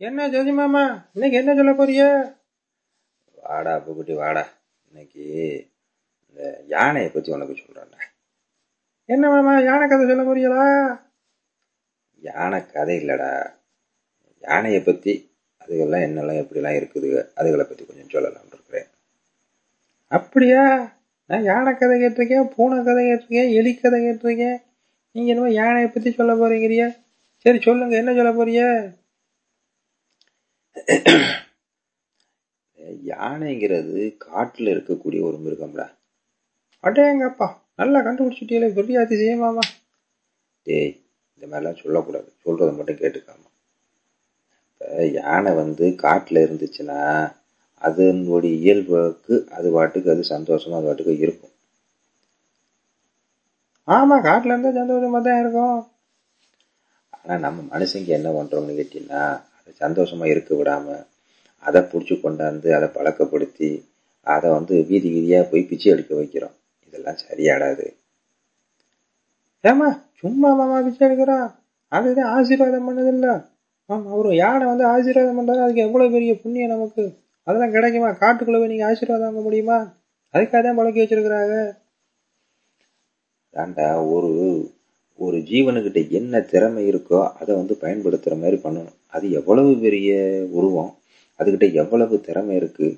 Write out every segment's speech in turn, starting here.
என்ன ஜோதி மாமா? இன்னைக்கு என்ன சொல்ல போறிய வாடா புகுட்டி வாடா. இன்னைக்கு இந்த யானையை பத்தி உனக்கு சொல்றேன்டா. என்ன மாமா யானை கதை சொல்ல போறீங்களா? யானை கதை இல்லடா. யானையை பத்தி அதுகெல்லாம் என்னெல்லாம் எப்படிலாம் இருக்குது அதுகளை பத்தி கொஞ்சம் சொல்லலாம் இருக்கிறேன். அப்படியா? நான் யானை கதை கேட்டிருக்கேன் பூனை கதை கேட்டிருக்கேன் எலி கதை கேட்டிருக்கேன். நீங்க என்னமோ யானையை பத்தி சொல்ல போறீங்கிறிய? சரி சொல்லுங்க என்ன சொல்ல போறிய யானைங்கிறது காட்டுல இருக்கக்கூடிய ஒரு மிருகம்டா. அடேங்கப்பா நல்லா கண்டுபிடிச்சிட்டீங்களே பெரிய அதிசயமாமா டேய் இந்த மாதிரிலாம் சொல்லக்கூடாது. சொல்றதை மட்டும் கேட்டுக்காம. இப்போ யானை வந்து காட்டில் இருந்துச்சுன்னா அதனுடைய இயல்புக்கு அது பாட்டுக்கு அது சந்தோஷமா அது பாட்டுக்கு இருக்கும். ஆமாம் காட்டுல இருந்தால் சந்தோஷமாக தான் இருக்கும். ஆனால் நம்ம மனுஷங்க என்ன பண்ணுறோம்னு கேட்டீங்கன்னா அதை சந்தோஷமா இருக்க விடாம அதை பிடிச்சி கொண்டாந்து அதை பழக்கப்படுத்தி அதை வந்து வீதி வீதியா போய் பிச்சை எடுக்க வைக்கிறோம். இதெல்லாம் சரியாடாது. ஏமா சும்மா மாமா பிச்சை எடுக்கிறா? அதுதான் ஆசீர்வாதம் பண்ணதில்ல. ஆமா அவரும் யானை வந்து ஆசீர்வாதம் பண்ணுறாரு அதுக்கு எவ்வளவு பெரிய புண்ணியம் நமக்கு? அதெல்லாம் கிடைக்குமா? காட்டுக்குள்ளே போய் நீங்க ஆசீர்வாதம் வாங்க முடியுமா? அதுக்காக தான் பழக்கி வச்சிருக்கிறாங்க. தாண்டா ஒரு ஒரு ஜீவனுக்கிட்ட என்ன திறமை இருக்கோ அதை வந்து பயன்படுத்துற மாதிரி பண்ணணும். அது எவ்வளவு பெரிய உருவம் அதுகிட்ட எவ்வளவு திறமை இருக்கு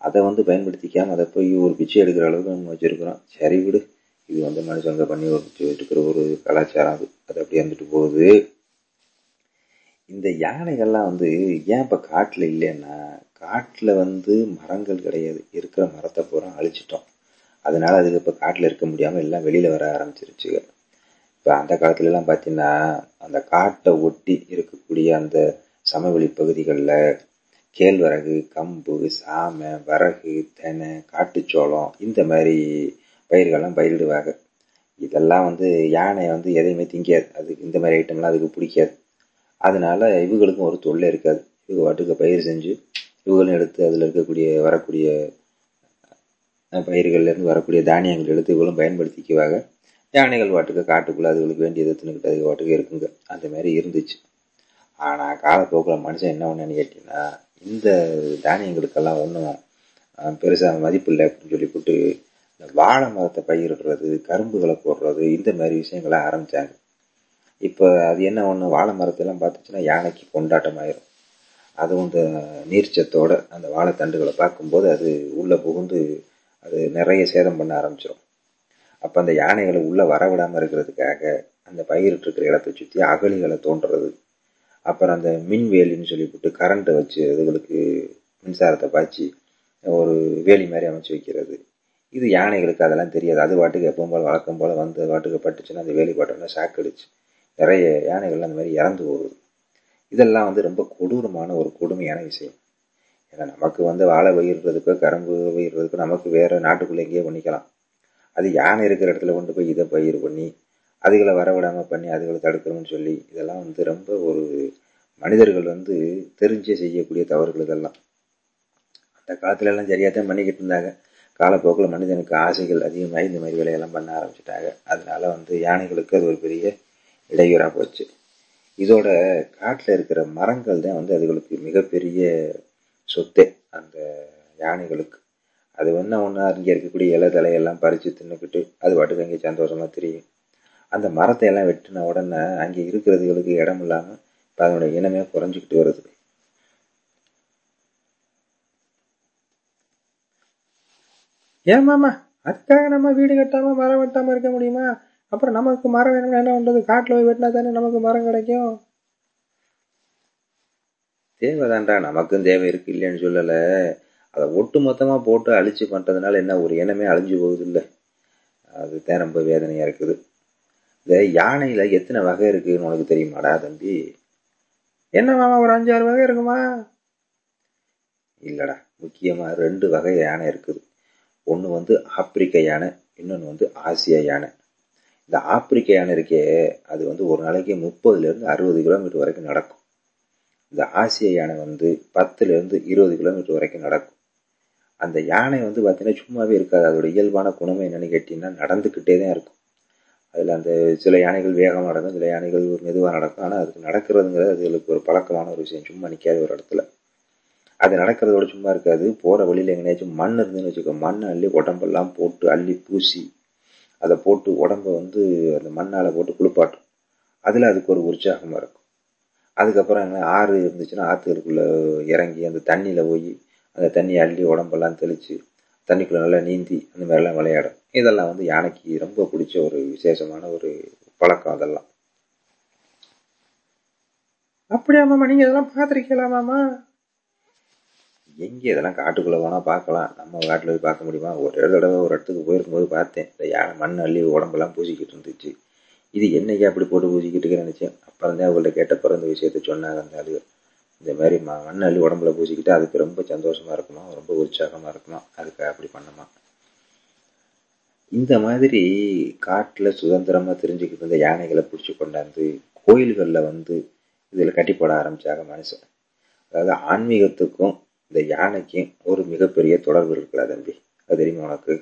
அதை வந்து பயன்படுத்திக்காம அதை போய் ஒரு பிச்சை எடுக்கிற அளவுக்கு நம்ம வச்சிருக்கிறோம். சரி விடு இது வந்து மனுஷங்க பண்ணி ஒரு பிச்சை எடுக்கிற ஒரு கலாச்சாரம் அது. அது அப்படியே இருந்துட்டு போகுது. இந்த யானைகள்லாம் வந்து ஏன் இப்ப காட்டுல இல்லைன்னா காட்டுல வந்து மரங்கள் கிடையாது. இருக்கிற மரத்தை பூரா அழிச்சிட்டோம். அதனால அதுக்கு இப்ப காட்டுல இருக்க முடியாம எல்லாம் வெளியில வர ஆரம்பிச்சிருச்சுங்க. இப்போ அந்த காலத்துலலாம் பார்த்தீங்கன்னா அந்த காட்டை ஒட்டி இருக்கக்கூடிய அந்த சமவெளி பகுதிகளில் கேழ்வரகு கம்பு சாமை வரகு தெனை காட்டுச்சோளம் இந்த மாதிரி பயிர்கள்லாம் பயிரிடுவாங்க. இதெல்லாம் வந்து யானை வந்து எதையுமே திங்காது. அதுக்கு இந்த மாதிரி ஐட்டம்லாம் அதுக்கு பிடிக்காது. அதனால இவங்களுக்கும் ஒரு தொல்லை இருக்காது. இவங்க வாட்டுக்கு பயிர் செஞ்சு இவங்களும் எடுத்து அதில் இருக்கக்கூடிய வரக்கூடிய பயிர்கள்லேருந்து வரக்கூடிய தானியங்கள் எடுத்து இவங்களும் பயன்படுத்திக்குவாங்க. யானைகள் வாட்டுக்கு காட்டுக்குள்ளே அதுகளுக்கு வேண்டியது தின்னுக்கிட்டு அது வாட்டுக்கு இருக்குங்க. அந்த மாதிரி இருந்துச்சு. ஆனால் காலப்போக்கில் மனுஷன் என்ன ஒன்றுன்னு கேட்டிங்கன்னா இந்த தானியங்களுக்கெல்லாம் ஒன்றும் பெருசாக மதிப்பு இல்லை அப்படின்னு சொல்லி போட்டு இந்த வாழை மரத்தை பயிரிடுறது கரும்புகளை போடுறது இந்த மாதிரி விஷயங்களை ஆரம்பித்தாங்க இப்போ அது என்ன ஒன்று வாழை மரத்தெல்லாம் பார்த்துச்சுன்னா யானைக்கு கொண்டாட்டமாயிரும். அதுவும் இந்த நீர்ச்சத்தோட அந்த வாழைத்தண்டுகளை பார்க்கும்போது அது உள்ளே புகுந்து அது நிறைய சேதம் பண்ண ஆரம்பிச்சிடும் அப்போ அந்த யானைகளை உள்ளே வரவிடாமல் இருக்கிறதுக்காக அந்த பயிரிட்டு இருக்கிற இடத்தை சுற்றி அகழிகளை தோன்றது அப்புறம் அந்த மின்வேலின்னு சொல்லிவிட்டு கரண்ட்டை வச்சு அதுகளுக்கு மின்சாரத்தை பாய்ச்சி ஒரு வேலி மாதிரி அமைச்சு வைக்கிறது. இது யானைகளுக்கு அதெல்லாம் தெரியாது. அது வாட்டுக்கு எப்பவும் போல் வழக்கம் போல் வந்து வாட்டுக்கு பட்டுச்சுன்னா அந்த வேலி பாட்டோம்னா சாக்கடிச்சு நிறைய யானைகள் அந்த மாதிரி இறந்து போகுது. இதெல்லாம் வந்து ரொம்ப கொடூரமான ஒரு கொடுமையான விஷயம். ஏன்னா நமக்கு வந்து வாழை பயிர்றதுக்கோ கரும்பு பயிர்றதுக்கோ நமக்கு வேறு நாட்டுக்குள்ளே எங்கேயோ பண்ணிக்கலாம். அது யானை இருக்கிற இடத்துல கொண்டு போய் இதை பயிர் பண்ணி அதுகளை வரவிடாமல் பண்ணி அதுகளை தடுக்கணும்னு சொல்லி இதெல்லாம் வந்து ரொம்ப ஒரு மனிதர்கள் வந்து தெரிஞ்சே செய்யக்கூடிய தவறுகள் இதெல்லாம். அந்த காலத்துலலாம் சரியாக தான் பண்ணிக்கிட்டு இருந்தாங்க. காலப்போக்கில் மனிதனுக்கு ஆசைகள் அதிகமாகி இந்த மாதிரி வேலையெல்லாம் பண்ண ஆரம்பிச்சிட்டாங்க. அதனால வந்து யானைகளுக்கு அது ஒரு பெரிய இடையூறாக போச்சு. இதோட காட்டில் இருக்கிற மரங்கள் தான் வந்து அதுகளுக்கு மிகப்பெரிய சொத்தே அந்த யானைகளுக்கு. அது என்ன ஒன்று இங்கே இருக்கக்கூடிய இலை தலையெல்லாம் பறித்து தின்னுக்கிட்டு அது பாட்டுக்கு அங்கே சந்தோஷமா தெரியும். அந்த மரத்தை எல்லாம் வெட்டின உடனே அங்கே இருக்கிறதுகளுக்கு இடம் இல்லாமல் இப்போ அதனுடைய இனமே குறைஞ்சிக்கிட்டு வருது. ஏன் மாமா அதுக்காக நம்ம வீடு கட்டாம மரம் வெட்டாம இருக்க முடியுமா? அப்புறம் நமக்கு மரம் வேணும்னா என்ன பண்ணுறது காட்டுல போய் வெட்டினா தானே நமக்கு மரம் கிடைக்கும்? தேவைதான்டா நமக்கும் தேவை இருக்கு இல்லைன்னு சொல்லலை. அதை ஒட்டு மொத்தமாக போட்டு அழிச்சு பண்ணுறதுனால என்ன ஒரு இனமே அழிஞ்சு போகுது இல்லை அதுதான் ரொம்ப வேதனையாக இருக்குது. இந்த யானையில எத்தனை வகை இருக்குன்னு உனக்கு தெரியுமாடா தம்பி? என்ன மாமா ஒரு அஞ்சாறு வகை இருக்குமா? இல்லைடா முக்கியமாக ரெண்டு வகை யானை இருக்குது. ஒன்று வந்து ஆப்பிரிக்க யானை இன்னொன்று வந்து ஆசிய யானை. இந்த ஆப்பிரிக்க யானை இருக்கே அது வந்து ஒரு நாளைக்கு முப்பதுலேருந்து அறுபது கிலோமீட்டர் வரைக்கும் நடக்கும். இந்த ஆசிய யானை வந்து பத்துலேருந்து இருபது கிலோமீட்டர் வரைக்கும் நடக்கும். அந்த யானை வந்து பார்த்தீங்கன்னா சும்மாவே இருக்காது. அதோட இயல்பான குணமே என்னன்னு கேட்டீங்கன்னா நடந்துக்கிட்டே தான் இருக்கும். அதில் அந்த சில யானைகள் வேகமாக நடக்கும் சில யானைகள் மெதுவாக நடக்கும். ஆனால் அதுக்கு நடக்கிறதுங்கிறது அதுகளுக்கு ஒரு பழக்கமான ஒரு விஷயம். சும்மா நிற்காத ஒரு இடத்துல. அது நடக்கிறதோட சும்மா இருக்காது. போகிற வழியில் எங்கேயாச்சும் மண் இருந்துன்னு வச்சுக்கோ மண் அள்ளி உடம்பெல்லாம் போட்டு அள்ளி பூசி அதை போட்டு உடம்ப வந்து அந்த மண்ணால் போட்டு குளிப்பாட்டும். அதில் அதுக்கு ஒரு உற்சாகமாக இருக்கும். அதுக்கப்புறம் என்ன ஆறு இருந்துச்சுன்னா ஆற்றுகளுக்குள்ளே இறங்கி அந்த தண்ணியில் போய் அந்த தண்ணியை அள்ளி உடம்பெல்லாம் தெளித்து தண்ணிக்குள்ளே நல்லா நீந்தி அந்த மாதிரிலாம் விளையாடும். இதெல்லாம் வந்து யானைக்கு ரொம்ப பிடிச்ச ஒரு விசேஷமான ஒரு பழக்கம் அதெல்லாம். அப்படியா மாமா? நீங்க இதெல்லாம் பார்த்துருக்கீங்களா மாமா? எங்கே இதெல்லாம் காட்டுக்குள்ளே வேணால் பார்க்கலாம். நம்ம காட்டில் போய் பார்க்க முடியுமா? ஒரு தடவை ஒரு இடத்துக்கு போயிருக்கும்போது பார்த்தேன். இந்த யானை மண் அள்ளி உடம்பெல்லாம் பூசிக்கிட்டு இருந்துச்சு. இது என்னைக்கு அப்படி போட்டு பூசிக்கிட்டு நினச்சேன். அப்புறம் தான் அவங்கள்ட்ட கேட்டப்பறம் இந்த விஷயத்த சொன்னாங்க அந்த ஆளு இந்த மாதிரி ம மண் அள்ளி உடம்புல பூசிக்கிட்டு அதுக்கு ரொம்ப சந்தோஷமாக இருக்கணும் ரொம்ப உற்சாகமாக இருக்கணும். அதுக்கு அப்படி பண்ணுமா இந்த மாதிரி காட்டில் சுதந்திரமாக தெரிஞ்சுக்கிட்டு இருந்த யானைகளை பிடிச்சி கொண்டாந்து கோயில்களில் வந்து இதில் கட்டி போட ஆரம்பித்தாங்க மனுஷன். அதாவது ஆன்மீகத்துக்கும் இந்த யானைக்கும் ஒரு மிகப்பெரிய தொடர்பு இருக்குல்ல தம்பி. அது தெரியுமா உனக்கு?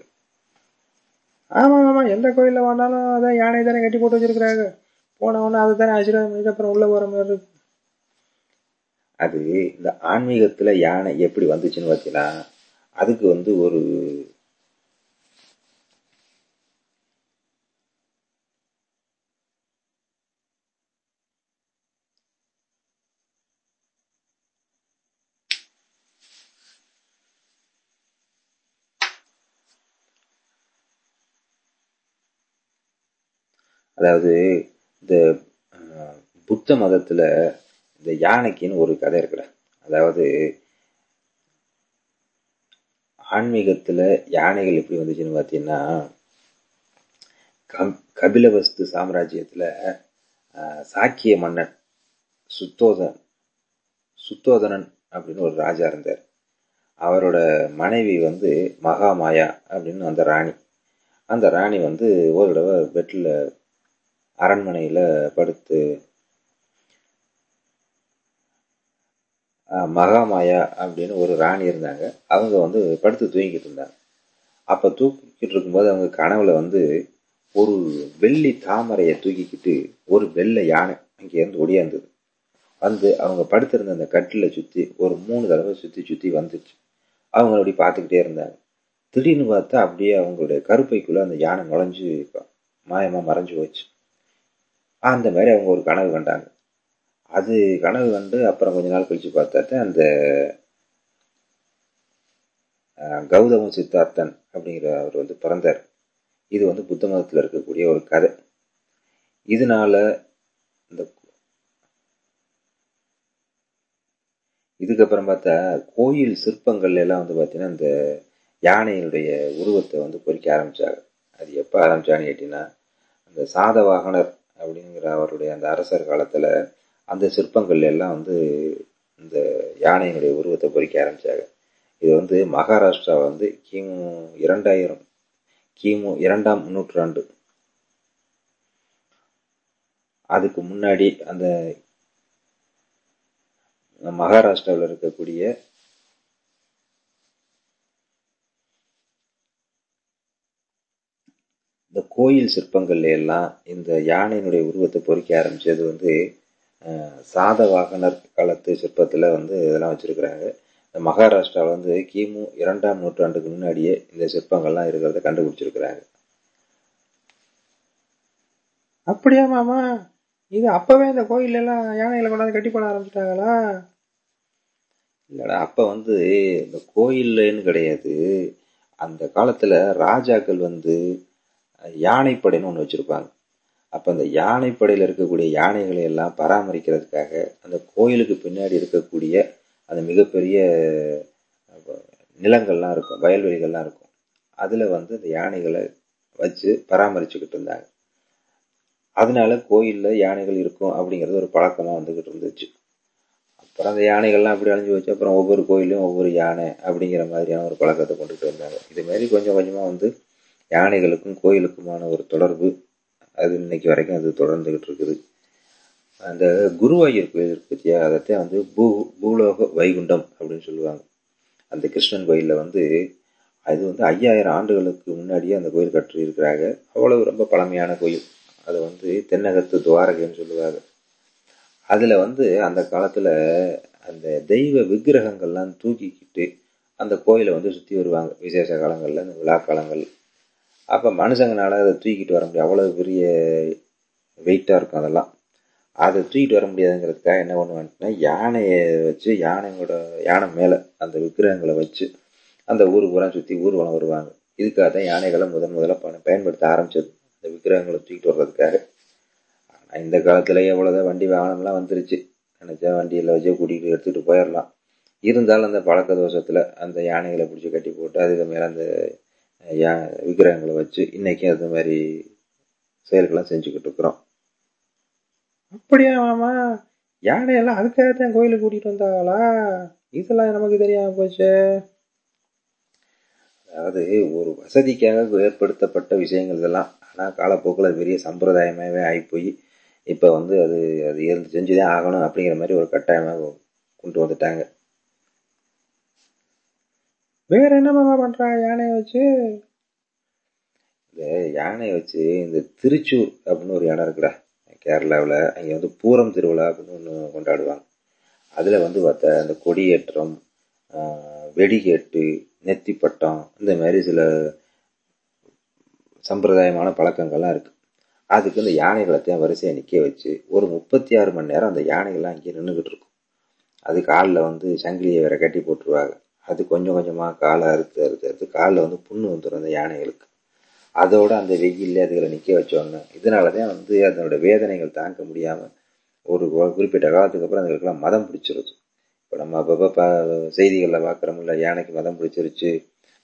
ஆமா ஆமாம் எந்த கோயிலில் வந்தாலும் அதான் யானை தானே கட்டி போட்டு வச்சிருக்கிறாங்க. போனவொன்னே அதை தானே ஆசீர்வாதம் பண்ணிட்டு அப்புறம் உள்ள போகிற மாதிரி இருக்கு அது இந்த ஆன்மீகத்தில் யானை எப்படி வந்துச்சுன்னு பார்த்தீங்கன்னா அதுக்கு வந்து ஒரு அதாவது இந்த புத்த மதத்தில் இந்த யானைக்குன்னு ஒரு கதை இருக்குல்ல அதாவது ஆன்மீகத்தில் யானைகள் எப்படி வந்துச்சுன்னு பார்த்தீங்கன்னா கம் கபிலவஸ்து சாம்ராஜ்யத்தில் சாக்கிய மன்னன் சுத்தோதன் சுத்தோதனன் அப்படின்னு ஒரு ராஜா இருந்தார். அவரோட மனைவி வந்து மகாமாயா அப்படின்னு அந்த ராணி. அந்த ராணி வந்து ஒரு தடவை பெட்டில் அரண்மனையில் படுத்து மகாமாயா அப்படின்னு ஒரு ராணி இருந்தாங்க. அவங்க வந்து படுத்து தூங்கிக்கிட்டு இருந்தாங்க. அப்போ தூக்கிக்கிட்டு இருக்கும்போது அவங்க கனவுல வந்து ஒரு வெள்ளி தாமரையை தூக்கிக்கிட்டு ஒரு வெள்ளை யானை அங்கேருந்து ஒடியாந்தது. வந்து அவங்க படுத்திருந்த அந்த கட்டில சுற்றி ஒரு மூணு தடவை சுற்றி சுற்றி வந்துச்சு. அவங்க அப்படி பார்த்துக்கிட்டே இருந்தாங்க. திடீர்னு பார்த்தா அப்படியே அவங்களுடைய கருப்பைக்குள்ளே அந்த யானை நுழைஞ்சு மாயமாக மறைஞ்சு போச்சு. அந்த மாதிரி அவங்க ஒரு கனவு கண்டாங்க. அது கனவு வந்து அப்புறம் கொஞ்ச நாள் கழிச்சு பார்த்தாத்த அந்த கௌதம சித்தார்த்தன் அப்படிங்கிற அவர் வந்து பிறந்தார். இது வந்து புத்த மதத்தில் இருக்கக்கூடிய ஒரு கதை. இதனால இந்த இதுக்கப்புறம் பார்த்தா கோயில் சிற்பங்கள் எல்லாம் வந்து பார்த்தீங்கன்னா இந்த யானையினுடைய உருவத்தை வந்து பொறிக்க ஆரம்பித்தாங்க அது எப்போ ஆரம்பிச்சான்னு கேட்டிங்கன்னா அந்த சாதவாகனர் அப்படிங்கிற அவருடைய அந்த அரசர் காலத்தில் அந்த சிற்பங்கள் எல்லாம் வந்து இந்த யானையினுடைய உருவத்தை பொறிக்க ஆரம்பித்தாங்க இது வந்து மகாராஷ்டிரா வந்து கிமு இரண்டாயிரம் கிமு இரண்டாம் நூற்றாண்டு. அதுக்கு முன்னாடி அந்த மகாராஷ்டிராவில் இருக்கக்கூடிய இந்த கோயில் சிற்பங்கள்ல எல்லாம் இந்த யானையினுடைய உருவத்தை பொறிக்க ஆரம்பிச்சது வந்து சாதவாகனர் காலத்து சிற்பத்தில் வந்து இதெல்லாம் வச்சிருக்கிறாங்க. இந்த மகாராஷ்டிராவில் வந்து கிமு இரண்டாம் நூற்றாண்டுக்கு முன்னாடியே இந்த சிற்பங்கள்லாம் இருக்கிறத கண்டுபிடிச்சிருக்கிறாங்க. அப்படியா மாமா? இது அப்பவே இந்த கோயில் எல்லாம் யானைகளை கொண்டாந்து கட்டி போட ஆரம்பிச்சிட்டாங்களா? இல்லடா அப்ப வந்து இந்த கோயில்லன்னு கிடையாது. அந்த காலத்துல ராஜாக்கள் வந்து யானைப்படைன்னு ஒன்று வச்சிருப்பாங்க. அப்போ அந்த யானைப்படையில் இருக்கக்கூடிய யானைகளை எல்லாம் பராமரிக்கிறதுக்காக அந்த கோயிலுக்கு பின்னாடி இருக்கக்கூடிய அந்த மிகப்பெரிய நிலங்கள்லாம் இருக்கும் வயல்வெளிகள்லாம் இருக்கும். அதில் வந்து அந்த யானைகளை வச்சு பராமரிச்சுக்கிட்டு இருந்தாங்க. அதனால கோயிலில் யானைகள் இருக்கும் அப்படிங்கிறது ஒரு பழக்கமாக வந்துக்கிட்டு இருந்துச்சு. அப்புறம் அந்த யானைகள்லாம் அப்படி அழிஞ்சு வச்சு அப்புறம் ஒவ்வொரு கோயிலையும் ஒவ்வொரு யானை அப்படிங்கிற மாதிரியான ஒரு பழக்கத்தை கொண்டுகிட்டு வந்தாங்க இதுமாரி கொஞ்சம் கொஞ்சமாக வந்து யானைகளுக்கும் கோயிலுக்குமான ஒரு தொடர்பு அது இன்னைக்கு வரைக்கும் அது தொடர்ந்துகிட்டு இருக்குது அந்த குருவாயூர் கோயில் இருக்கு பத்தியா அதைத்தான் வந்து பூ பூலோக வைகுண்டம் அப்படின்னு சொல்லுவாங்க. அந்த கிருஷ்ணன் கோயிலில் வந்து அது வந்து ஐயாயிரம் ஆண்டுகளுக்கு முன்னாடியே அந்த கோயில் கட்டியிருக்கிறாங்க. அவ்வளவு ரொம்ப பழமையான கோயில். அது வந்து தென்னகத்து துவாரகைன்னு சொல்லுவாங்க. அதில் வந்து அந்த காலத்தில் அந்த தெய்வ விக்கிரகங்கள்லாம் தூக்கிக்கிட்டு அந்த கோயிலை வந்து சுற்றி வருவாங்க. விசேஷ காலங்களில் அந்த விழா காலங்கள் அப்போ மனுஷங்கனால அதை தூக்கிட்டு வர முடியும் அவ்வளோ பெரிய வெயிட்டாக இருக்கும் அதெல்லாம். அதை தூக்கிட்டு வர முடியாதுங்கிறதுக்காக என்ன பண்ணுவாங்கன்னா யானையை வச்சு யானையோட யானை மேலே அந்த விக்கிரகங்களை வச்சு அந்த ஊருக்கு பூரா சுற்றி ஊர்வலம் வருவாங்க. இதுக்காக தான் யானைகளை முதன் முதல்ல பயன்படுத்த ஆரம்பிச்சது. இந்த விக்கிரகங்களை தூக்கிட்டு வர்றதுக்காக. ஆனால் இந்த காலத்தில் எவ்வளோதான் வண்டி வாகனம்லாம் வந்துருச்சு. நினச்சா வண்டியில் வச்சு கூட்டிகிட்டு எடுத்துகிட்டு போயிடலாம் இருந்தாலும் அந்த பழக்க தோஷத்தில் அந்த யானைகளை பிடிச்சி கட்டி போட்டு அதுக்கு மேலே அந்த யா விக்கிரகங்களை வச்சு இன்னைக்கும் அது மாதிரி செயல்கள்லாம் செஞ்சுக்கிட்டு இருக்கிறோம். அப்படியா மாமா? யானையெல்லாம் அதுக்காகத்தான் கோயிலுக்கு கூட்டிட்டு வந்தாங்களா? இதெல்லாம் நமக்கு தெரியாம போச்சு. அதாவது ஒரு வசதிக்காக ஏற்படுத்தப்பட்ட விஷயங்கள் இதெல்லாம். ஆனால் காலப்போக்கில் அது பெரிய சம்பிரதாயமாகவே ஆகிப்போய் இப்போ வந்து அது அது இருந்து செஞ்சுதான் ஆகணும் அப்படிங்கிற மாதிரி ஒரு கட்டாயமாக கொண்டு வந்துட்டாங்க. வேற என்ன மாமா யானையை வச்சு? இந்த யானையை வச்சு இந்த திருச்சூர் அப்படின்னு ஒரு இடம் இருக்குடா. கேரளாவில். அங்கே வந்து பூரம் திருவிழா அப்படின்னு ஒன்று கொண்டாடுவாங்க. அதில் வந்து பார்த்தா அந்த கொடியேற்றம் வெடிகேட்டு நெத்திப்பட்டம் இந்த மாதிரி சில சம்பிரதாயமான பழக்கங்கள்லாம் இருக்கு. அதுக்கு இந்த யானைகளத்தையும் வரிசையை நிற்க வச்சு ஒரு முப்பத்தி ஆறு மணி நேரம் அந்த யானைகள்லாம் அங்கேயே நின்றுக்கிட்டு இருக்கும். அதுக்கு ஆளில் வந்து சங்கிலியை வேற கட்டி போட்டுருவாங்க. அது கொஞ்சம் கொஞ்சமாக காலை அறுத்து அறுத்து அறுத்து காலில் வந்து புண்ணு வந்துடும் அந்த யானைகளுக்கு. அதோடு அந்த வெயில்ல அதுகளை நிற்க வச்சோன்னு இதனால தான் வந்து அதனோட வேதனைகள் தாங்க முடியாமல் ஒரு குறிப்பிட்ட காலத்துக்கு அப்புறம் அதுகளுக்கெல்லாம் மதம் பிடிச்சிருது. இப்போ நம்ம அப்பப்போ பா செய்திகளில் பார்க்குறோம்ல யானைக்கு மதம் பிடிச்சிருச்சு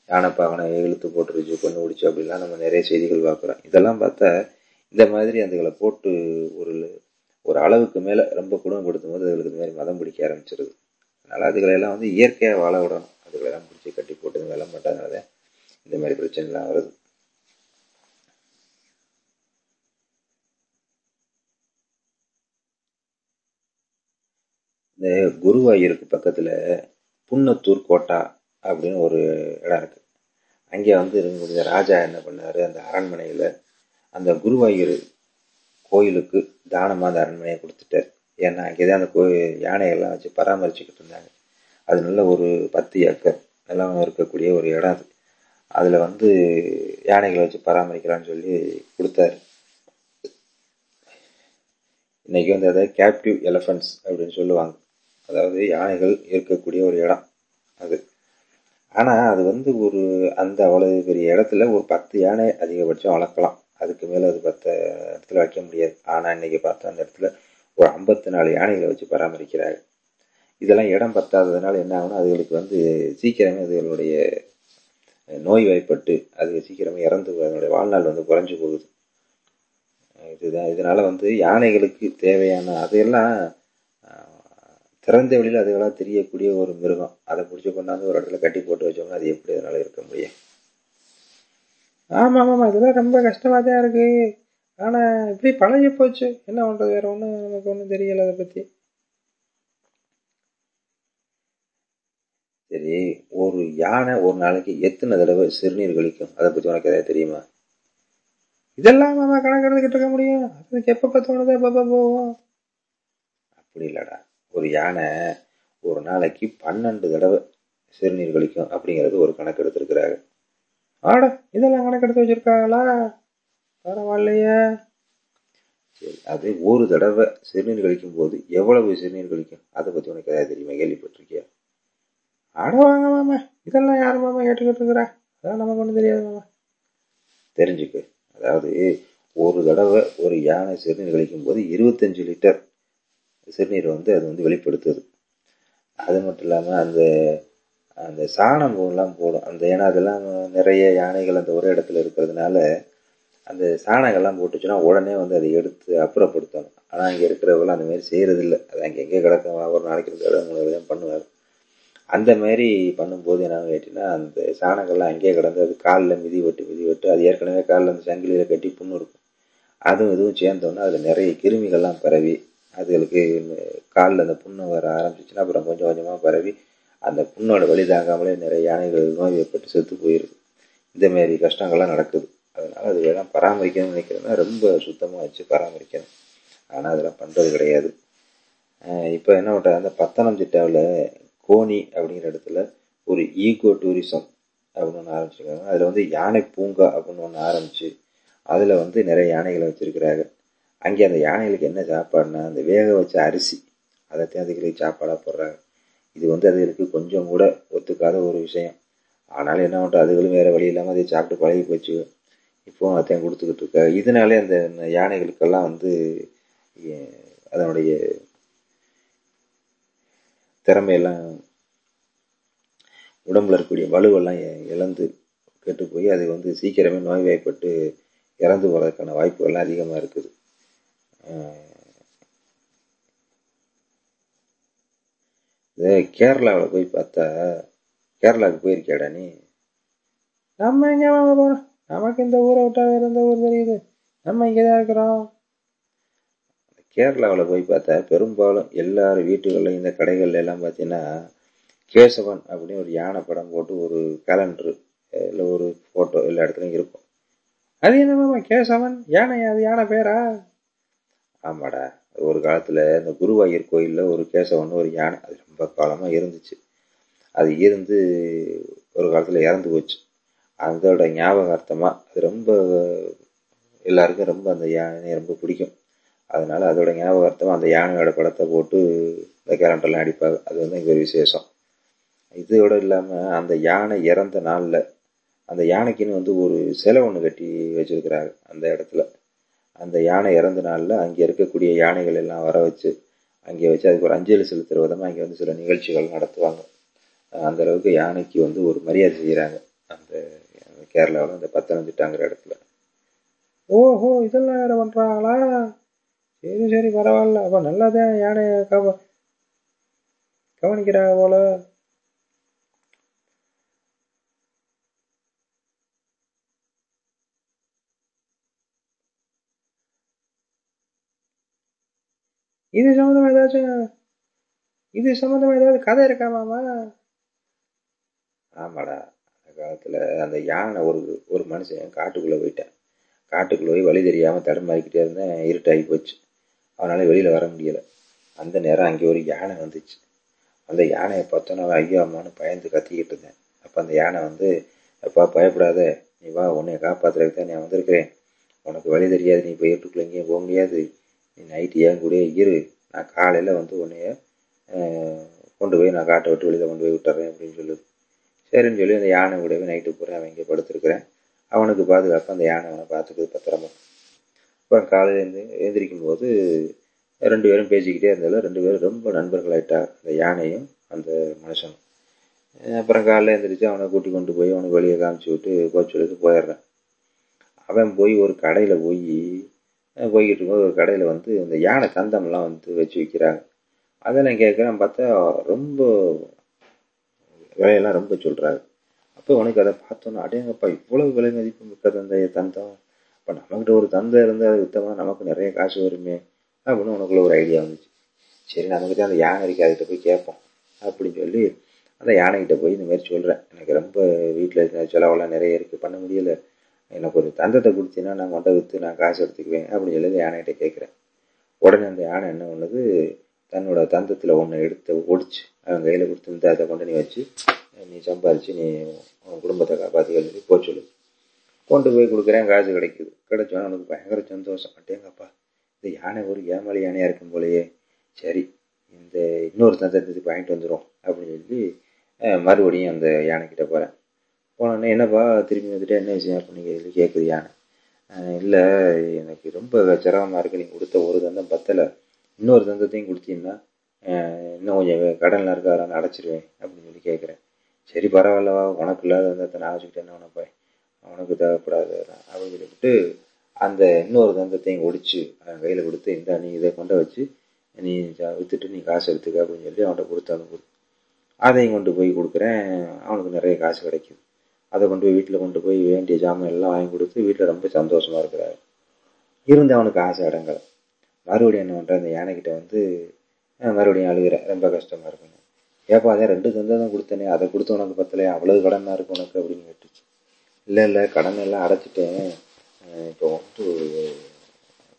யானை பாகனை இழுத்து போட்டுருச்சு கொண்டு பிடிச்சி அப்படிலாம் நம்ம நிறைய செய்திகள் பார்க்குறோம் இதெல்லாம் பார்த்தா இந்த மாதிரி அதுகளை போட்டு ஒரு ஒரு அளவுக்கு மேலே ரொம்ப குடும்பப்படுத்தும் போது அதுகளுக்கு இந்த மாதிரி மதம் பிடிக்க ஆரம்பிச்சிருது. அதனால் அதுகளெல்லாம் வந்து இயற்கையாக வாழ விடணும். அதுகளெல்லாம் பிடிச்சி கட்டி போட்டு இந்த வேலை பண்ணுறதுனால இந்த மாதிரி பிரச்சனைலாம் வருது. இந்த குருவாயூருக்கு பக்கத்துல புன்னத்தூர் கோட்டா அப்படின்னு ஒரு இடம் இருக்கு. அங்கே வந்து இருக்கக்கூடிய ராஜா என்ன பண்ணாரு? அந்த அரண்மனையில் அந்த குருவாயூர் கோயிலுக்கு தானமாக அந்த அரண்மனையை கொடுத்துட்டார். ஏன்னா அங்கேதான் அந்த கோ யானைகள்லாம் வச்சு பராமரிச்சுக்கிட்டு இருந்தாங்க. அது நல்ல ஒரு பத்து ஏக்கர் நிலம் இருக்கக்கூடிய ஒரு இடம் அது. அதில் வந்து யானைகளை வச்சு பராமரிக்கலாம்னு சொல்லி கொடுத்தாரு. இன்றைக்கி வந்து அதை கேப்டிவ் எலஃபண்ட்ஸ் அப்படின்னு சொல்லுவாங்க. அதாவது யானைகள் இருக்கக்கூடிய ஒரு இடம் அது. ஆனால் அது வந்து ஒரு அந்த அவ்வளவு பெரிய இடத்துல ஒரு பத்து யானை அதிகபட்சம் வளர்க்கலாம். அதுக்கு மேலே அது பத்து இடத்துல வைக்க முடியாது. ஆனால் இன்னைக்கு பார்த்தா அந்த இடத்துல ஒரு ஐம்பத்தி நாலு யானைகளை வச்சு பராமரிக்கிறார் இதெல்லாம் இடம் பத்தாததுனால என்ன ஆகும்னா அதுகளுக்கு வந்து சீக்கிரமே அதுகளுடைய நோய் வாய்ப்பட்டு அது சீக்கிரமே இறந்து அதனுடைய வாழ்நாள் வந்து குறைஞ்சி போகுது. இதுதான். இதனால வந்து யானைகளுக்கு தேவையான அதையெல்லாம் திறந்த வெளியில் அதுகளாக தெரியக்கூடிய ஒரு மிருகம். அதை பிடிச்சி கொண்டாந்து ஒரு இடத்துல கட்டி போட்டு வச்சோம்னா அது எப்படி அதனால இருக்க முடியும்? ஆமாம் ஆமாம். இதெல்லாம் ரொம்ப கஷ்டமாக தான் இருக்குது ஆனா இப்படி பழகி போச்சு. என்ன பண்றது? வேற ஒண்ணும் நமக்கு ஒண்ணும் தெரியல அதை பத்தி. சரி ஒரு யானை ஒரு நாளைக்கு எத்தனை தடவை சிறுநீர் கழிக்கும்? அதை பத்தி உனக்கு ஏதாவது தெரியுமா? இதெல்லாம் மாமா கணக்கு எடுத்துக்கிட்டு இருக்க முடியும். அதுக்கு எப்ப தோணுதோ எப்ப போவோம் அப்படி இல்லடா. ஒரு யானை ஒரு நாளைக்கு பன்னெண்டு தடவை சிறுநீர் கழிக்கும் அப்படிங்கிறது ஒரு கணக்கு எடுத்திருக்கிறாங்க ஆட இதெல்லாம் கணக்கு எடுத்து வச்சிருக்காங்களா? பரவாயில்லையே. சரி அது ஒரு தடவை சிறுநீர் கழிக்கும் போது எவ்வளவு சிறுநீர் கழிக்கும்? அதை பத்தி உனக்கு ஏதாவது தெரியுமா? கேள்விப்பட்டிருக்கியா? ஆட வாங்க மாமா இதெல்லாம் யாரும் மாமா கேட்டுக்கிட்டு இருக்கிறா? அதான் நமக்கு ஒன்றும் தெரியாது மாமா. தெரிஞ்சுக்க. அதாவது ஒரு தடவை ஒரு யானை சிறுநீர் கழிக்கும் போது இருபத்தஞ்சு லிட்டர் சிறுநீர் வந்து அது வந்து வெளிப்படுத்துது. அது மட்டும் இல்லாமல் அந்த அந்த சாணம் எல்லாம் போடும். அந்த ஏன்னா அதெல்லாம் நிறைய யானைகள் அந்த ஒரே இடத்துல இருக்கிறதுனால அந்த சாணங்கள்லாம் போட்டுச்சுன்னா உடனே வந்து அதை எடுத்து அப்புறப்படுத்தணும். ஆனால் அங்கே இருக்கிறவங்களாம் அந்த மாதிரி இல்லை அது அங்கே எங்கே கிடக்கும்? ஒரு நாளைக்கு ரெண்டு தடவை மூணு பண்ணுவார். அந்த மாரி பண்ணும்போது என்ன கேட்டீங்கன்னா அந்த சாணங்கள்லாம் அங்கேயே கிடந்து அது காலில் மிதி வெட்டு மிதி வெட்டு அது ஏற்கனவே காலில் அந்த சங்கிலியில் கட்டி புண்ணு இருக்கும். அதுவும் இதுவும் சேர்ந்தோன்னா அதில் நிறைய கிருமிகள்லாம் பரவி அதுகளுக்கு காலில் அந்த புண்ணு வர ஆரம்பிச்சுன்னா அப்புறம் கொஞ்சம் கொஞ்சமாக பரவி அந்த புண்ணோட வழி தாங்காமலே நிறைய யானைகள் நோய் ஏற்பட்டு செத்து போயிருது. இந்த மாரி கஷ்டங்கள்லாம் நடக்குது. அதனால் அது வேணாம் பராமரிக்கணும்னு நினைக்கிறேன்னா ரொம்ப சுத்தமாக வச்சு பராமரிக்கணும். ஆனால் அதெல்லாம் பண்ணுறது கிடையாது. இப்போ என்ன பண்ணுறாங்க அந்த பத்தனம்திட்டாவில் கோணி அப்படிங்கிற இடத்துல ஒரு ஈகோ டூரிசம் அப்படின்னு ஒன்று ஆரம்பிச்சிருக்காங்க. அதில் வந்து யானை பூங்கா அப்படின்னு ஒன்று ஆரம்பித்து அதில் வந்து நிறைய யானைகளை வச்சுருக்கிறாங்க. அங்கே அந்த யானைகளுக்கு என்ன சாப்பாடுனா அந்த வேக வச்ச அரிசி அதை அதுகளுக்கு சாப்பாடாக போடுறாங்க. இது வந்து அதுகளுக்கு கொஞ்சம் கூட ஒத்துக்காத ஒரு விஷயம். ஆனாலும் என்ன பண்ணுறது அதுகளும் வேறு வழி இல்லாமல் அதை சாப்பிட்டு பழகி போச்சு. இப்போ அதையும் கொடுத்துக்கிட்டு இருக்காங்க இதனாலே அந்த யானைகளுக்கெல்லாம் வந்து அதனுடைய திறமையெல்லாம் உடம்புல இருக்கக்கூடிய வலுவெல்லாம் இழந்து கெட்டு போய் அது வந்து சீக்கிரமே நோய்வாய்ப்பட்டு இறந்து போகிறதுக்கான வாய்ப்புகள்லாம் அதிகமாக இருக்குது. இந்த கேரளாவில் போய் பார்த்தா கேரளாவுக்கு போயிருக்கேடா நீ? நம்ம எங்கே போகிறோம் நமக்கு இந்த ஊரை விட்டா வேற எந்த ஊர் தெரியுது? நம்ம இங்கே தான் இருக்கிறோம். கேரளாவில் போய் பார்த்தா பெரும்பாலும் எல்லாரும் வீட்டுகளில் இந்த கடைகள் எல்லாம் பார்த்தீங்கன்னா கேசவன் அப்படின்னு ஒரு யானை படம் போட்டு ஒரு கேலண்டரு இல்லை ஒரு ஃபோட்டோ எல்லா இடத்துலையும் இருக்கும். அது என்னமாமா கேசவன்? யானை அது யானை பேரா? ஆமாடா ஒரு காலத்தில் இந்த குருவாயூர் கோயிலில் ஒரு கேசவன் ஒரு யானை அது ரொம்ப காலமாக இருந்துச்சு. அது இருந்து ஒரு காலத்தில் இறந்து போச்சு. அதோட ஞாபகார்த்தமாக அது ரொம்ப எல்லாருக்கும் ரொம்ப அந்த யானை ரொம்ப பிடிக்கும். அதனால் அதோட ஞாபகார்த்தமாக அந்த யானையோட படத்தை போட்டு இந்த கேலண்டர்லாம் அடிப்பாங்க அது வந்து இங்கே ஒரு விசேஷம். இதோட இல்லாமல் அந்த யானை இறந்த நாளில் அந்த யானைக்குன்னு வந்து ஒரு சிலை ஒன்று கட்டி வச்சிருக்கிறாங்க அந்த இடத்துல. அந்த யானை இறந்த நாளில் அங்கே இருக்கக்கூடிய யானைகள் எல்லாம் வர வச்சு அங்கே வச்சு அதுக்கு ஒரு அஞ்சலி செலுத்துகிற விதமாக அங்கே வந்து சில நிகழ்ச்சிகள் நடத்துவாங்க. அந்த அளவுக்கு யானைக்கு வந்து ஒரு மரியாதை செய்கிறாங்க அந்த கேரளாவில் அந்த பத்தனந்திட்டாங்கிற இடத்துல. ஓஹோ இதெல்லாம் வேறு பண்ணுறாங்களா சரி சரி பரவாயில்ல. அப்போ நல்லா தான் யானையை கவ கவனிக்கிறாங்க போல. இது சம்மந்தமா ஏதாச்சும் இது சம்மந்தமா ஏதாவது கதை இருக்காமாமா ஆமாடா. காலத்தில் அந்த யானை ஒரு ஒரு மனுஷன் காட்டுக்குள்ளே போயிட்டேன். காட்டுக்குள்ளே போய் வழி தெரியாமல் தடுமாறிக்கிட்டே இருந்தேன். இருட்டாகி போச்சு. அவனால் வெளியில் வர முடியலை. அந்த நேரம் அங்கே ஒரு யானை வந்துச்சு. அந்த யானையை பார்த்தோன்னா ஐயோ அம்மான்னு பயந்து கத்திக்கிட்டு இருந்தேன். அப்போ அந்த யானை வந்து அப்பா பயப்படாத. நீ வா உன்னை காப்பாற்றுறதுக்கு தான் நான் வந்திருக்கிறேன். உனக்கு வழி தெரியாது. நீ இப்போ இருட்டுக்குள்ள எங்கேயும் போக முடியாது. நீ நைட்டு ஏன் கூட இரு. நான் காலையில் வந்து உன்னைய கொண்டு போய் நான் காட்டை விட்டு வெளியில் கொண்டு போய் விட்டுறேன் அப்படின்னு சொல்லுது. சரின்னு சொல்லி அந்த யானை கூடவே நைட்டு பூரா அவன் இங்கே படுத்துருக்குறேன். அவனுக்கு பாதுகாப்பாக அந்த யானை அவனை பார்த்துக்குது பத்திரமா அப்புறம் காலையில் எழுந்து எழுந்திரிக்கும் போது ரெண்டு பேரும் பேசிக்கிட்டே இருந்தாலும் ரெண்டு பேரும் ரொம்ப நண்பர்களாயிட்டா அந்த யானையும் அந்த மனுஷனும். அப்புறம் காலையில் எழுந்திரிச்சு அவனை கூட்டி கொண்டு போய் அவனுக்கு வெளியே காமிச்சு விட்டு கோச்சுலுக்கு சொல்லிட்டு போயிடுறேன். அவன் போய் ஒரு கடையில் போய் போய்கிட்டு இருக்கும்போது ஒரு கடையில் வந்து இந்த யானை தந்தம்லாம் வந்து வச்சு விற்கிறாங்க அதெல்லாம் கேட்குறேன் பார்த்தா ரொம்ப விலையெல்லாம் ரொம்ப சொல்கிறாரு அப்போ உனக்கு அதை பார்த்தோன்னா அடையங்கப்பா இவ்வளோ விலை மதிப்பு மிக்க தந்தை தந்தம் இப்போ நம்மக்கிட்ட ஒரு தந்தை இருந்து அதை விற்றோம்னா நமக்கு நிறைய காசு வருமே அப்படின்னு உனக்குள்ள ஒரு ஐடியா வந்துச்சு. சரி நமக்கிட்ட அந்த யானை இருக்கு அதுகிட்ட போய் கேட்போம் அப்படின்னு சொல்லி அந்த யானைகிட்ட போய் இந்த மாதிரி சொல்கிறேன் எனக்கு ரொம்ப வீட்டில் செலவெல்லாம் நிறைய இருக்குது பண்ண முடியலை. எனக்கு ஒரு தந்தத்தை கொடுத்தீங்கன்னா நான் கொண்ட விற்று நான் காசு எடுத்துக்குவேன் அப்படின்னு சொல்லி யானைகிட்ட கேட்குறேன். உடனே அந்த யானை என்ன பண்ணுது தன்னோட தந்தத்தில் ஒன்று எடுத்து ஒடிச்சு அவன் கையில் கொடுத்துருந்து அதை கொண்டு நீ வச்சு நீ சம்பாதிச்சு நீ உன் குடும்பத்தை காப்பாற்றி எழுதி போக சொல்லு. கொண்டு போய் கொடுக்குறேன் காசு கிடைக்குது. கிடைச்சோன்னா அவனுக்கு பயங்கர சந்தோஷம். அட்டேங்கப்பா இந்த யானை ஒரு ஏமாளி யானையாக இருக்கும் போலயே. சரி இந்த இன்னொரு தந்தத்துக்கு வாங்கிட்டு வந்துடும் அப்படின்னு சொல்லி மறுபடியும் அந்த யானைக்கிட்ட போகிறேன் போனோடனே என்னப்பா திரும்பி வந்துட்டு என்ன விஷயம் அப்படின்னு சொல்லி கேட்குது யானை. இல்லை எனக்கு ரொம்ப சிரமமாக இருக்குது நீங்கள் கொடுத்த ஒரு தந்தம் பத்தலை. இன்னொரு தந்தத்தையும் கொடுத்தீங்கன்னா இன்னும் கொஞ்சம் கடனில் இருக்க அதெல்லாம் அடைச்சிருவேன் அப்படின்னு சொல்லி கேட்குறேன். சரி பரவாயில்லவா உனக்கு இல்லாத தந்தத்தை நான் வச்சுக்கிட்டேன் என்ன உனப்பா அவனுக்கு தேவைப்படாது அப்படின்னு சொல்லிவிட்டு அந்த இன்னொரு தந்தத்தையும் ஒடிச்சு அவன் கையில் கொடுத்து இந்த நீ இதை கொண்டு வச்சு நீ விற்றுட்டு நீ காசு எடுத்துக்க அப்படின்னு சொல்லி அவன்கிட்ட கொடுத்து அதையும் கொண்டு போய் கொடுக்குறேன். அவனுக்கு நிறைய காசு கிடைக்குது. அதை கொண்டு போய் வீட்டில் கொண்டு போய் வேண்டிய ஜாமான் எல்லாம் வாங்கி கொடுத்து வீட்டில் ரொம்ப சந்தோஷமாக இருக்கிறாரு. இருந்து அவனுக்கு ஆசை அடங்கலை. மறுபடியும் என்ன பண்ணுறேன் அந்த யானைக்கிட்ட வந்து மறுபடியும் அழுகிறேன் ரொம்ப கஷ்டமாக இருக்குன்னு ஏப்பா அதே ரெண்டு தந்தை தான் கொடுத்தனே. அதை கொடுத்து உனக்கு பத்தலையே? அவ்வளவு கடனாக இருக்கு உனக்கு? அப்படின்னு கேட்டுச்சு. இல்லை இல்லை. கடன் எல்லாம் அடைச்சிட்டேன். இப்போ வந்து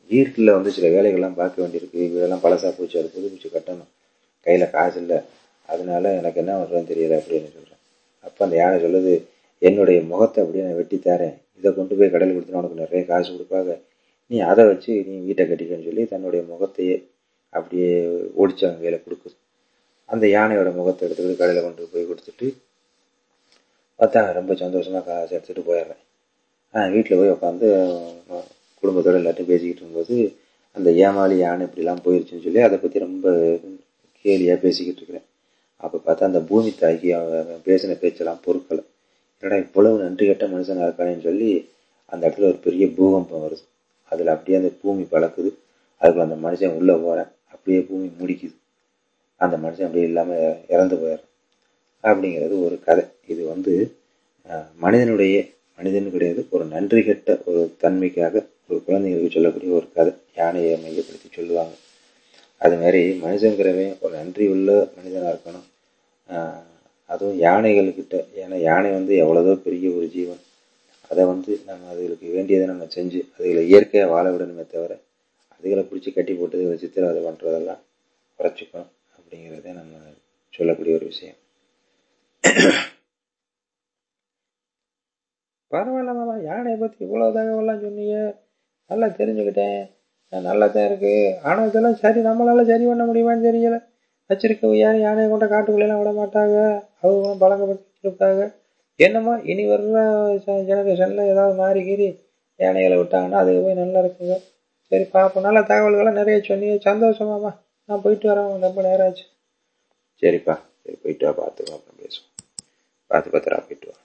வீட்டில் வந்து சில வேலைகள்லாம் பார்க்க வேண்டியிருக்கு. வீடெல்லாம் பழசா போச்சு. அது புதுப்பிச்சு கட்டணும். கையில் காசு இல்லை. அதனால எனக்கு என்ன பண்ணுறதுன்னு தெரியல அப்படின்னு சொல்கிறேன் அப்போ அந்த யானை சொல்லுது என்னுடைய முகத்தை அப்படியே நான் வெட்டி தரேன் இதை கொண்டு போய் கடையில் கொடுத்தா உனக்கு நிறைய காசு கொடுப்பாங்க. நீ அதை வச்சு நீ வீட்டை கட்டிக்கன்னு சொல்லி தன்னுடைய முகத்தையே அப்படியே ஒடிச்சவங்க கையில் கொடுக்குது. அந்த யானையோட முகத்தை எடுத்துக்கிட்டு கடையில் கொண்டு போய் கொடுத்துட்டு பார்த்தா ரொம்ப சந்தோஷமாக காசு எடுத்துகிட்டு போயிடுறேன் ஆ வீட்டில் போய் உட்காந்து குடும்பத்தோட எல்லாத்தையும் பேசிக்கிட்டு இருக்கும்போது அந்த ஏமாளி யானை இப்படிலாம் போயிருச்சுன்னு சொல்லி அதை பற்றி ரொம்ப கேலியாக பேசிக்கிட்டு இருக்கிறேன். அப்போ பார்த்தா அந்த பூமி தாய்க்கு அவன் பேசின பேச்செல்லாம் பொருட்களை என்னடா இவ்வளவு நன்றி கெட்ட மனுஷனாக இருக்கானேன்னு சொல்லி அந்த இடத்துல ஒரு பெரிய பூகம்பம் வருது. அதில் அப்படியே அந்த பூமி பழக்குது அதுக்குள்ள அந்த மனுஷன் உள்ளே போகிறேன் அப்படியே பூமி முடிக்குது. அந்த மனுஷன் அப்படியே இல்லாமல் இறந்து போயிடுறான். அப்படிங்கிறது ஒரு கதை. இது வந்து மனிதனுடைய மனிதன் கிடையாது ஒரு நன்றி கெட்ட ஒரு தன்மைக்காக ஒரு குழந்தைங்களுக்கு சொல்லக்கூடிய ஒரு கதை. யானையை மையப்படுத்தி சொல்லுவாங்க. அது மாதிரி மனுஷங்கிறவன் ஒரு நன்றி உள்ள மனிதனாக இருக்கணும். அதுவும் யானைகள்கிட்ட ஏன்னா யானை வந்து எவ்வளோதோ பெரிய ஒரு ஜீவன். அதை வந்து நம்ம அதுகளுக்கு வேண்டியதை நம்ம செஞ்சு அதுகளை இயற்கையாக வாழ விடணுமே தவிர அதுகளை பிடிச்சி கட்டி போட்டு அதுகளை சித்திரவதை பண்ணுறதெல்லாம் குறைச்சிக்கணும் அப்படிங்கிறத நம்ம சொல்லக்கூடிய ஒரு விஷயம். பரவாயில்ல மாமா யானையை பற்றி இவ்வளோ தகவலாம் சொன்னீங்க. நல்லா தெரிஞ்சுக்கிட்டேன். நல்லா தான் இருக்குது ஆனால் இதெல்லாம் சரி நம்மளால சரி பண்ண முடியுமான்னு தெரியல. வச்சிருக்க யானை யானையை கொண்ட காட்டுக்குள்ளெல்லாம் விட மாட்டாங்க. அவங்க பழக்கப்படுத்தி இருக்காங்க. என்னம்மா இனி வர்ற ஜெனரேஷனில் ஏதாவது மாறி கீறி யானைகளை விட்டாங்கன்னா அதுக்கு போய் நல்லா இருக்குங்க சரி. பார்ப்போம். நல்ல தகவல்கள்லாம் நிறைய சொன்னீங்க. சந்தோஷமாம்மா. நான் போயிட்டு வரேன். ரொம்ப நேரம் ஆச்சு. சரிப்பா. சரி போயிட்டு வா. பார்த்துக்கலாம் அப்புறம் பேசுவோம். பார்த்து பத்திரா போயிட்டு வா